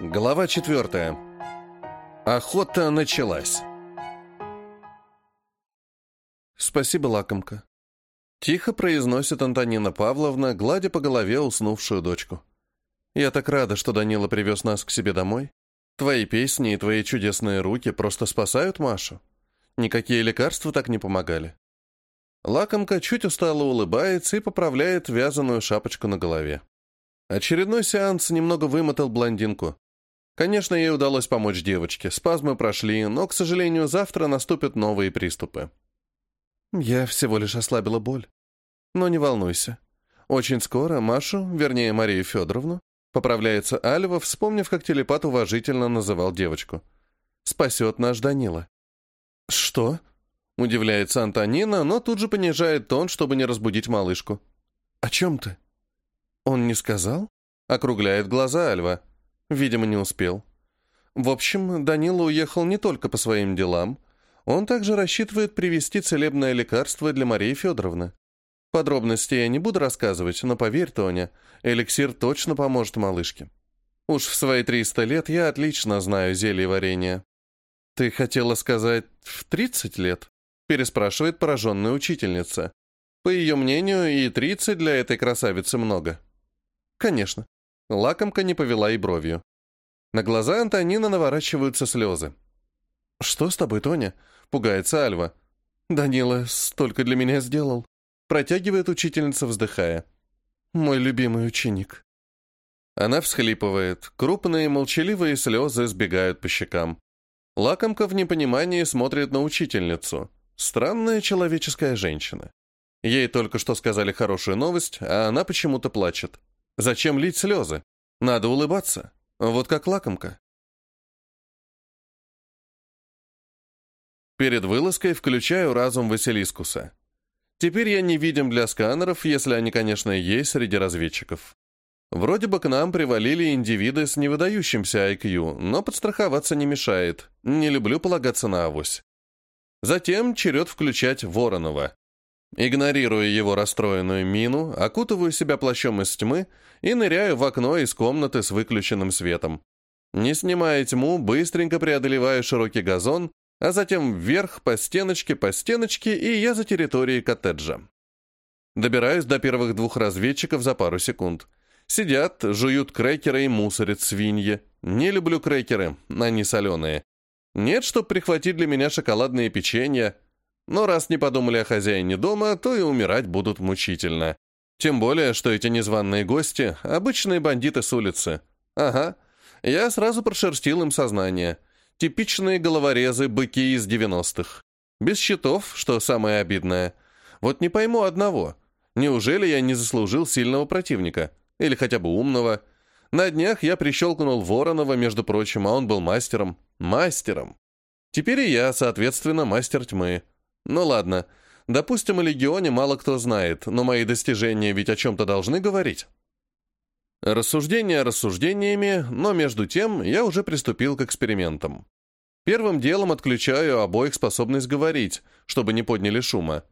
Глава четвертая. Охота началась. «Спасибо, лакомка», — тихо произносит Антонина Павловна, гладя по голове уснувшую дочку. «Я так рада, что Данила привез нас к себе домой. Твои песни и твои чудесные руки просто спасают Машу. Никакие лекарства так не помогали». Лакомка чуть устало улыбается и поправляет вязаную шапочку на голове. Очередной сеанс немного вымотал блондинку. Конечно, ей удалось помочь девочке, спазмы прошли, но, к сожалению, завтра наступят новые приступы. Я всего лишь ослабила боль. Но не волнуйся. Очень скоро Машу, вернее, Марию Федоровну, поправляется Альва, вспомнив, как телепат уважительно называл девочку. Спасет наш Данила. Что? Удивляется Антонина, но тут же понижает тон, чтобы не разбудить малышку. «О чем ты?» «Он не сказал?» — округляет глаза Альва. Видимо, не успел. В общем, Данила уехал не только по своим делам. Он также рассчитывает привезти целебное лекарство для Марии Федоровны. Подробности я не буду рассказывать, но поверь, Тоня, эликсир точно поможет малышке. Уж в свои 300 лет я отлично знаю зелье варенья. «Ты хотела сказать, в 30 лет?» переспрашивает пораженная учительница. По ее мнению, и 30 для этой красавицы много. Конечно. Лакомка не повела и бровью. На глаза Антонина наворачиваются слезы. «Что с тобой, Тоня?» — пугается Альва. «Данила столько для меня сделал», — протягивает учительница, вздыхая. «Мой любимый ученик». Она всхлипывает, крупные молчаливые слезы сбегают по щекам. Лакомка в непонимании смотрит на учительницу. Странная человеческая женщина. Ей только что сказали хорошую новость, а она почему-то плачет. Зачем лить слезы? Надо улыбаться. Вот как лакомка. Перед вылазкой включаю разум Василискуса. Теперь я не видим для сканеров, если они, конечно, есть среди разведчиков. Вроде бы к нам привалили индивиды с невыдающимся IQ, но подстраховаться не мешает. Не люблю полагаться на авось. Затем черед включать Воронова. Игнорируя его расстроенную мину, окутываю себя плащом из тьмы и ныряю в окно из комнаты с выключенным светом. Не снимая тьму, быстренько преодолеваю широкий газон, а затем вверх по стеночке, по стеночке, и я за территорией коттеджа. Добираюсь до первых двух разведчиков за пару секунд. Сидят, жуют крекеры и мусорят свиньи. Не люблю крекеры, они соленые. Нет, чтоб прихватить для меня шоколадные печенья, но раз не подумали о хозяине дома, то и умирать будут мучительно. Тем более, что эти незваные гости — обычные бандиты с улицы. Ага, я сразу прошерстил им сознание. Типичные головорезы, быки из 90-х. Без щитов, что самое обидное. Вот не пойму одного. Неужели я не заслужил сильного противника? Или хотя бы умного? На днях я прищелкнул Воронова, между прочим, а он был мастером. Мастером. Теперь и я, соответственно, мастер тьмы. Ну ладно, допустим, о Легионе мало кто знает, но мои достижения ведь о чем-то должны говорить. Рассуждения рассуждениями, но между тем я уже приступил к экспериментам. Первым делом отключаю обоих способность говорить, чтобы не подняли шума.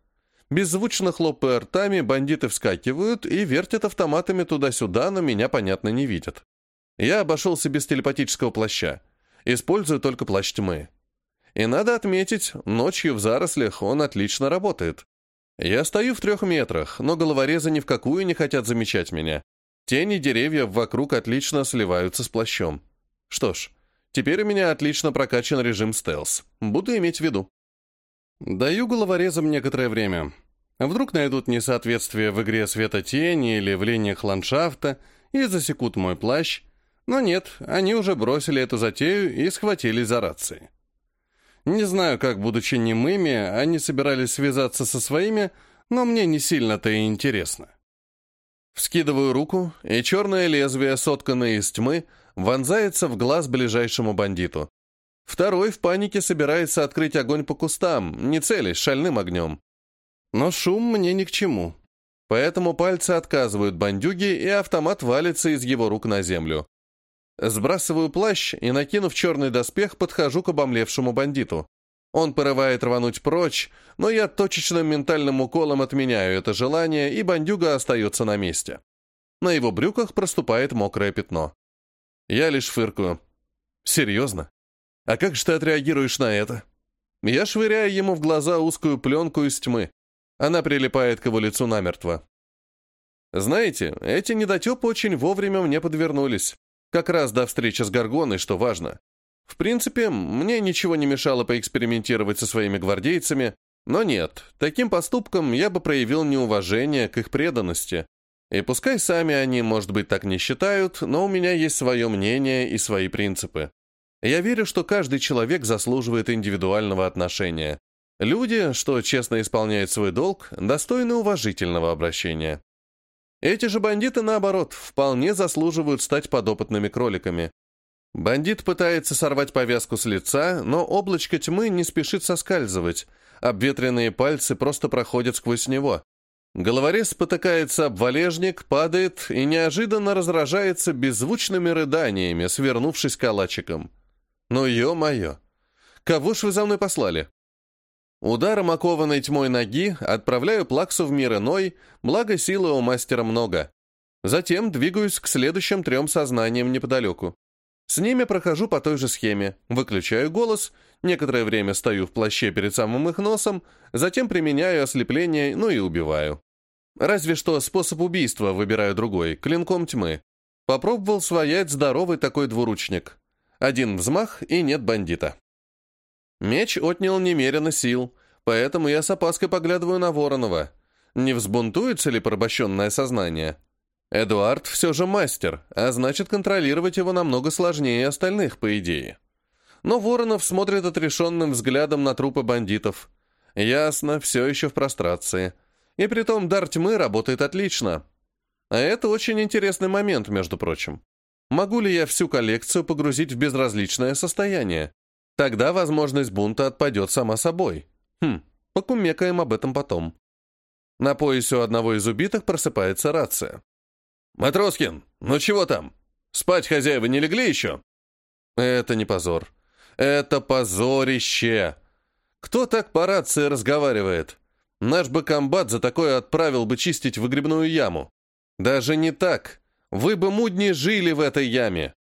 Беззвучно хлопая ртами, бандиты вскакивают и вертят автоматами туда-сюда, но меня, понятно, не видят. Я обошелся без телепатического плаща. Использую только плащ тьмы. И надо отметить, ночью в зарослях он отлично работает. Я стою в трех метрах, но головорезы ни в какую не хотят замечать меня. Тени деревьев вокруг отлично сливаются с плащом. Что ж, теперь у меня отлично прокачан режим стелс. Буду иметь в виду. Даю головорезам некоторое время. Вдруг найдут несоответствие в игре света-тени или в линиях ландшафта и засекут мой плащ. Но нет, они уже бросили эту затею и схватились за рации. Не знаю, как, будучи немыми, они собирались связаться со своими, но мне не сильно-то и интересно. Вскидываю руку, и черное лезвие, сотканное из тьмы, вонзается в глаз ближайшему бандиту. Второй в панике собирается открыть огонь по кустам, не целясь шальным огнем. Но шум мне ни к чему. Поэтому пальцы отказывают бандюги, и автомат валится из его рук на землю. Сбрасываю плащ и, накинув черный доспех, подхожу к обомлевшему бандиту. Он порывает рвануть прочь, но я точечным ментальным уколом отменяю это желание, и бандюга остается на месте. На его брюках проступает мокрое пятно. Я лишь фыркаю. Серьезно? А как же ты отреагируешь на это? Я швыряю ему в глаза узкую пленку из тьмы. Она прилипает к его лицу намертво. Знаете, эти недотепы очень вовремя мне подвернулись. Как раз до встречи с Гаргоной, что важно. В принципе, мне ничего не мешало поэкспериментировать со своими гвардейцами, но нет, таким поступком я бы проявил неуважение к их преданности. И пускай сами они, может быть, так не считают, но у меня есть свое мнение и свои принципы. Я верю, что каждый человек заслуживает индивидуального отношения. Люди, что честно исполняют свой долг, достойны уважительного обращения. Эти же бандиты, наоборот, вполне заслуживают стать подопытными кроликами. Бандит пытается сорвать повязку с лица, но облачко тьмы не спешит соскальзывать, обветренные пальцы просто проходят сквозь него. Головорез спотыкается об валежник, падает и неожиданно разражается беззвучными рыданиями, свернувшись калачиком. «Ну, ё-моё! Кого ж вы за мной послали?» Ударом окованной тьмой ноги отправляю плаксу в мир иной, благо силы у мастера много. Затем двигаюсь к следующим трем сознаниям неподалеку. С ними прохожу по той же схеме, выключаю голос, некоторое время стою в плаще перед самым их носом, затем применяю ослепление, ну и убиваю. Разве что способ убийства выбираю другой, клинком тьмы. Попробовал своять здоровый такой двуручник. Один взмах, и нет бандита. Меч отнял немерено сил, поэтому я с опаской поглядываю на Воронова. Не взбунтуется ли порабощенное сознание? Эдуард все же мастер, а значит, контролировать его намного сложнее остальных, по идее. Но Воронов смотрит отрешенным взглядом на трупы бандитов. Ясно, все еще в прострации. И притом дар тьмы работает отлично. А это очень интересный момент, между прочим. Могу ли я всю коллекцию погрузить в безразличное состояние? Тогда возможность бунта отпадет сама собой. Хм, покумекаем об этом потом. На поясе у одного из убитых просыпается рация. «Матроскин, ну чего там? Спать хозяева не легли еще?» «Это не позор. Это позорище. Кто так по рации разговаривает? Наш бы комбат за такое отправил бы чистить выгребную яму. Даже не так. Вы бы мудни жили в этой яме.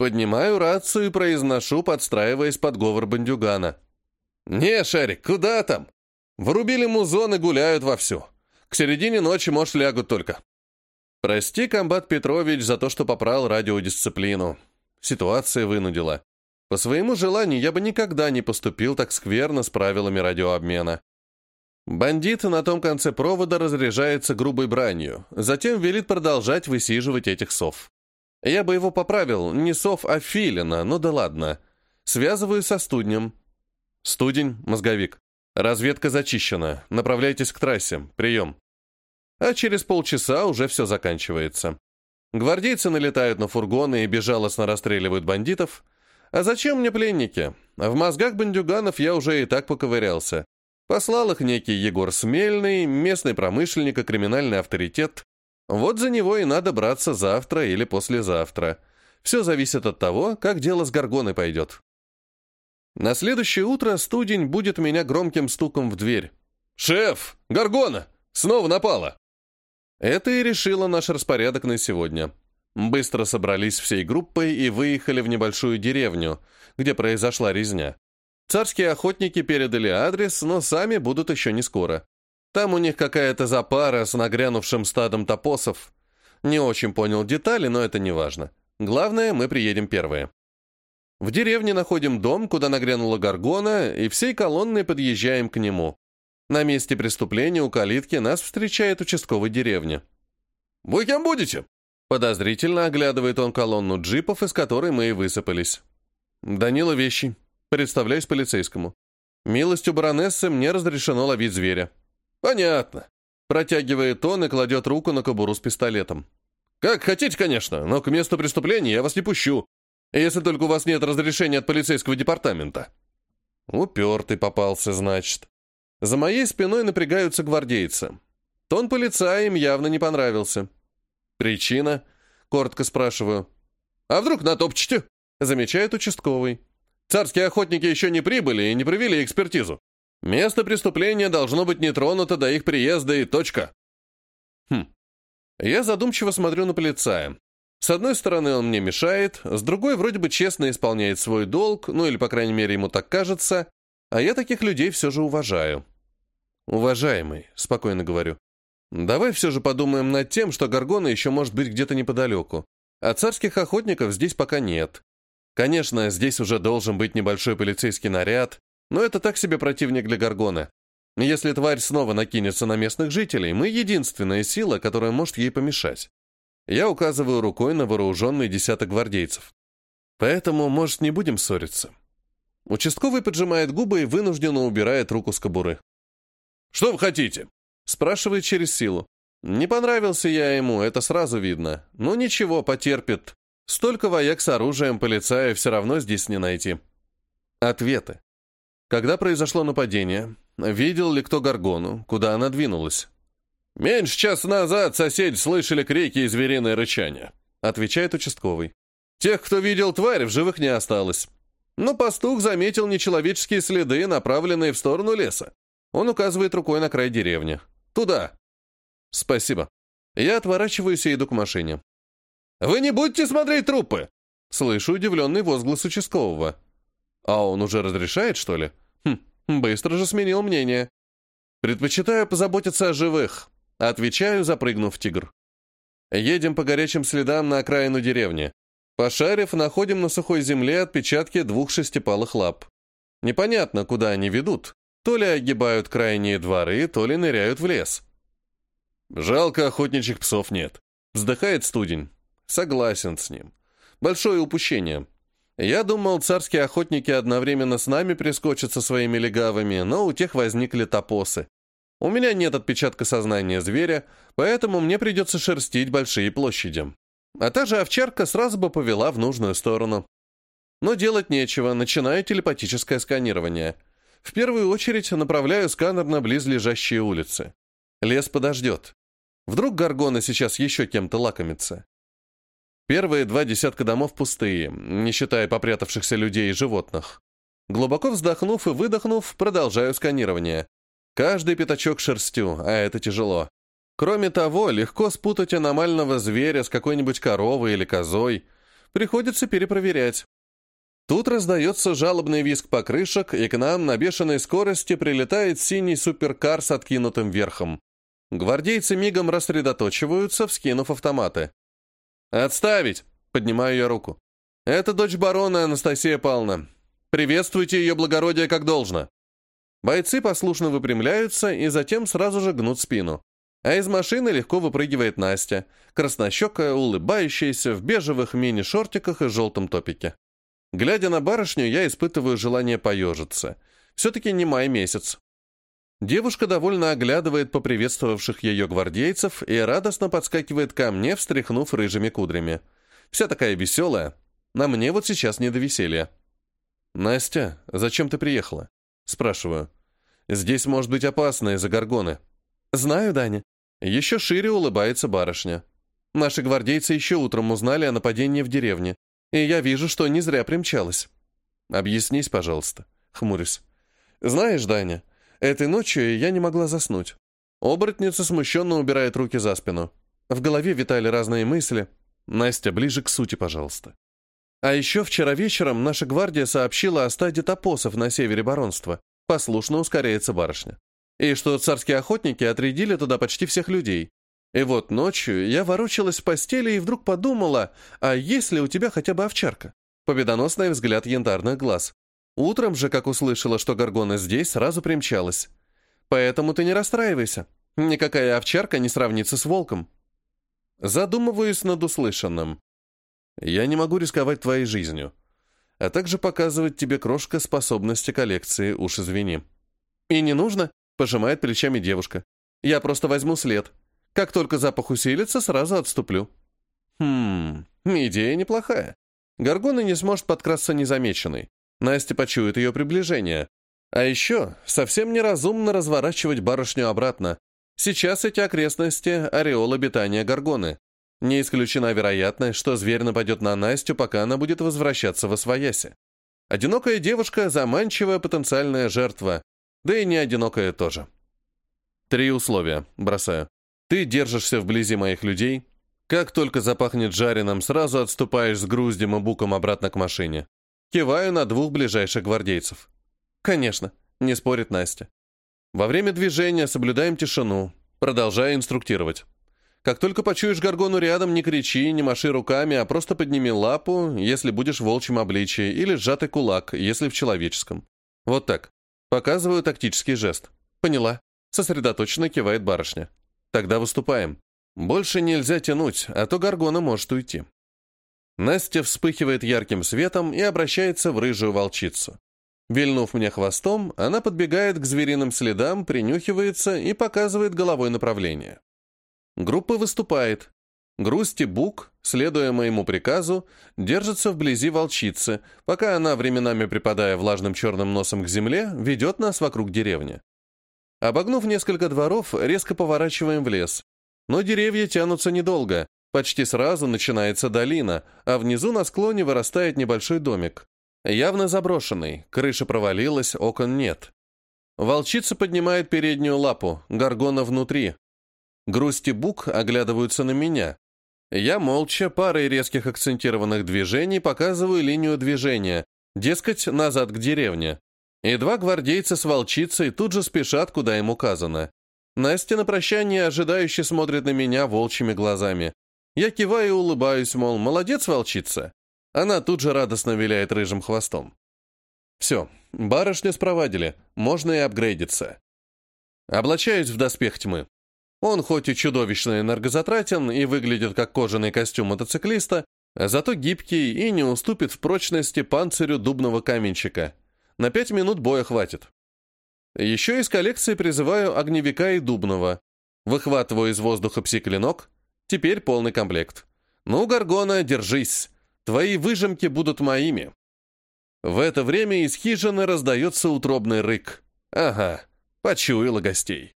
Поднимаю рацию и произношу, подстраиваясь под говор бандюгана. «Не, Шарик, куда там? Врубили музон и гуляют вовсю. К середине ночи, может, лягут только». «Прости, комбат Петрович, за то, что попрал радиодисциплину. Ситуация вынудила. По своему желанию я бы никогда не поступил так скверно с правилами радиообмена. Бандит на том конце провода разряжается грубой бранью, затем велит продолжать высиживать этих сов. Я бы его поправил, не сов, а филина, ну да ладно. Связываю со студнем. Студень, мозговик. Разведка зачищена. Направляйтесь к трассе. Прием. А через полчаса уже все заканчивается. Гвардейцы налетают на фургоны и безжалостно расстреливают бандитов. А зачем мне пленники? В мозгах бандюганов я уже и так поковырялся. Послал их некий Егор Смельный, местный промышленник и криминальный авторитет. Вот за него и надо браться завтра или послезавтра. Все зависит от того, как дело с Горгоной пойдет. На следующее утро студень будет меня громким стуком в дверь. «Шеф! Горгона! Снова напала!» Это и решило наш распорядок на сегодня. Быстро собрались всей группой и выехали в небольшую деревню, где произошла резня. Царские охотники передали адрес, но сами будут еще не скоро. Там у них какая-то запара с нагрянувшим стадом топосов. Не очень понял детали, но это не важно. Главное, мы приедем первые. В деревне находим дом, куда нагрянула Гаргона, и всей колонной подъезжаем к нему. На месте преступления у калитки нас встречает участковый деревни. «Вы кем будете?» Подозрительно оглядывает он колонну джипов, из которой мы и высыпались. «Данила Вещи. Представляюсь полицейскому. Милостью баронессы мне разрешено ловить зверя. «Понятно». Протягивает он и кладет руку на кобуру с пистолетом. «Как хотите, конечно, но к месту преступления я вас не пущу, если только у вас нет разрешения от полицейского департамента». Упертый попался, значит. За моей спиной напрягаются гвардейцы. Тон полицая им явно не понравился. «Причина?» — коротко спрашиваю. «А вдруг натопчете?» — замечает участковый. «Царские охотники еще не прибыли и не провели экспертизу. Место преступления должно быть не тронуто до их приезда и точка. Хм. Я задумчиво смотрю на полицая. С одной стороны, он мне мешает, с другой, вроде бы честно исполняет свой долг, ну или, по крайней мере, ему так кажется, а я таких людей все же уважаю. «Уважаемый», — спокойно говорю, — «давай все же подумаем над тем, что Гаргона еще может быть где-то неподалеку, а царских охотников здесь пока нет. Конечно, здесь уже должен быть небольшой полицейский наряд, но это так себе противник для Гаргоны. Если тварь снова накинется на местных жителей, мы единственная сила, которая может ей помешать. Я указываю рукой на вооруженный десяток гвардейцев. Поэтому, может, не будем ссориться. Участковый поджимает губы и вынужденно убирает руку с кобуры. «Что вы хотите?» Спрашивает через силу. Не понравился я ему, это сразу видно. Ну ничего, потерпит. Столько вояк с оружием полицая все равно здесь не найти. Ответы. Когда произошло нападение? Видел ли кто Гаргону? Куда она двинулась? «Меньше часа назад соседи слышали крики и звериное рычание», отвечает участковый. «Тех, кто видел тварь, в живых не осталось. Но пастух заметил нечеловеческие следы, направленные в сторону леса. Он указывает рукой на край деревни. «Туда!» «Спасибо. Я отворачиваюсь и иду к машине». «Вы не будете смотреть трупы!» Слышу удивленный возглас участкового. «А он уже разрешает, что ли?» «Хм, быстро же сменил мнение». «Предпочитаю позаботиться о живых», — отвечаю, запрыгнув в тигр. Едем по горячим следам на окраину деревни. Пошарив, находим на сухой земле отпечатки двух шестипалых лап. Непонятно, куда они ведут. То ли огибают крайние дворы, то ли ныряют в лес. Жалко, охотничьих псов нет. Вздыхает студень. Согласен с ним. Большое упущение. Я думал, царские охотники одновременно с нами прискочат со своими легавыми, но у тех возникли топосы. У меня нет отпечатка сознания зверя, поэтому мне придется шерстить большие площади. А та же овчарка сразу бы повела в нужную сторону. Но делать нечего, начинаю телепатическое сканирование. В первую очередь направляю сканер на близлежащие улицы. Лес подождет. Вдруг Гаргона сейчас еще кем-то лакомится. Первые два десятка домов пустые, не считая попрятавшихся людей и животных. Глубоко вздохнув и выдохнув, продолжаю сканирование. Каждый пятачок шерстю, а это тяжело. Кроме того, легко спутать аномального зверя с какой-нибудь коровой или козой. Приходится перепроверять. Тут раздается жалобный визг покрышек, и к нам на бешеной скорости прилетает синий суперкар с откинутым верхом. Гвардейцы мигом рассредоточиваются, вскинув автоматы. «Отставить!» — поднимаю я руку. «Это дочь барона Анастасия Павловна. Приветствуйте ее благородие как должно». Бойцы послушно выпрямляются и затем сразу же гнут спину. А из машины легко выпрыгивает Настя, краснощекая, улыбающаяся, в бежевых мини-шортиках и желтом топике. Глядя на барышню, я испытываю желание поежиться. Все-таки не май месяц. Девушка довольно оглядывает поприветствовавших ее гвардейцев и радостно подскакивает ко мне, встряхнув рыжими кудрями. Вся такая веселая. На мне вот сейчас не до веселья. «Настя, зачем ты приехала?» Спрашиваю. «Здесь может быть опасно из-за горгоны». «Знаю, Даня». Еще шире улыбается барышня. Наши гвардейцы еще утром узнали о нападении в деревне, и я вижу, что не зря примчалась. «Объяснись, пожалуйста», — хмурюсь. «Знаешь, Даня, Этой ночью я не могла заснуть. Оборотница смущенно убирает руки за спину. В голове витали разные мысли. Настя, ближе к сути, пожалуйста. А еще вчера вечером наша гвардия сообщила о стаде топосов на севере баронства. Послушно ускоряется барышня. И что царские охотники отрядили туда почти всех людей. И вот ночью я ворочалась в постели и вдруг подумала, а есть ли у тебя хотя бы овчарка? Победоносный взгляд янтарных глаз. Утром же, как услышала, что Гаргона здесь, сразу примчалась. Поэтому ты не расстраивайся. Никакая овчарка не сравнится с волком. Задумываюсь над услышанным. Я не могу рисковать твоей жизнью, а также показывать тебе крошка способности коллекции, уж извини. И не нужно, пожимает плечами девушка. Я просто возьму след. Как только запах усилится, сразу отступлю. Хм, идея неплохая. Гаргона не сможет подкрасться незамеченной. Настя почует ее приближение. А еще совсем неразумно разворачивать барышню обратно. Сейчас эти окрестности — ореол обитания Гаргоны. Не исключена вероятность, что зверь нападет на Настю, пока она будет возвращаться во свояси. Одинокая девушка — заманчивая потенциальная жертва. Да и не одинокая тоже. Три условия, бросаю. Ты держишься вблизи моих людей. Как только запахнет жареным, сразу отступаешь с груздем и буком обратно к машине. Киваю на двух ближайших гвардейцев. «Конечно», — не спорит Настя. Во время движения соблюдаем тишину, продолжая инструктировать. Как только почуешь горгону рядом, не кричи, не маши руками, а просто подними лапу, если будешь в волчьем обличии, или сжатый кулак, если в человеческом. Вот так. Показываю тактический жест. Поняла. Сосредоточенно кивает барышня. Тогда выступаем. Больше нельзя тянуть, а то горгона может уйти. Настя вспыхивает ярким светом и обращается в рыжую волчицу. Вильнув мне хвостом, она подбегает к звериным следам, принюхивается и показывает головой направление. Группа выступает. Грусть и Бук, следуя моему приказу, держатся вблизи волчицы, пока она, временами припадая влажным черным носом к земле, ведет нас вокруг деревни. Обогнув несколько дворов, резко поворачиваем в лес. Но деревья тянутся недолго. Почти сразу начинается долина, а внизу на склоне вырастает небольшой домик. Явно заброшенный, крыша провалилась, окон нет. Волчица поднимает переднюю лапу, горгона внутри, Грусть Бук оглядываются на меня. Я молча, парой резких акцентированных движений показываю линию движения, дескать, назад к деревне. И два гвардейца с волчицей тут же спешат, куда им указано. Настя на прощание ожидающе смотрит на меня волчьими глазами. Я киваю и улыбаюсь, мол, молодец, волчица. Она тут же радостно виляет рыжим хвостом. Все, барышню спровадили, можно и апгрейдиться. Облачаюсь в доспех тьмы. Он хоть и чудовищно энергозатратен и выглядит как кожаный костюм мотоциклиста, зато гибкий и не уступит в прочности панцирю дубного каменщика. На пять минут боя хватит. Еще из коллекции призываю огневика и дубного. Выхватываю из воздуха пси-клинок. Теперь полный комплект. Ну, Гаргона, держись. Твои выжимки будут моими. В это время из хижины раздается утробный рык. Ага, почуяла гостей.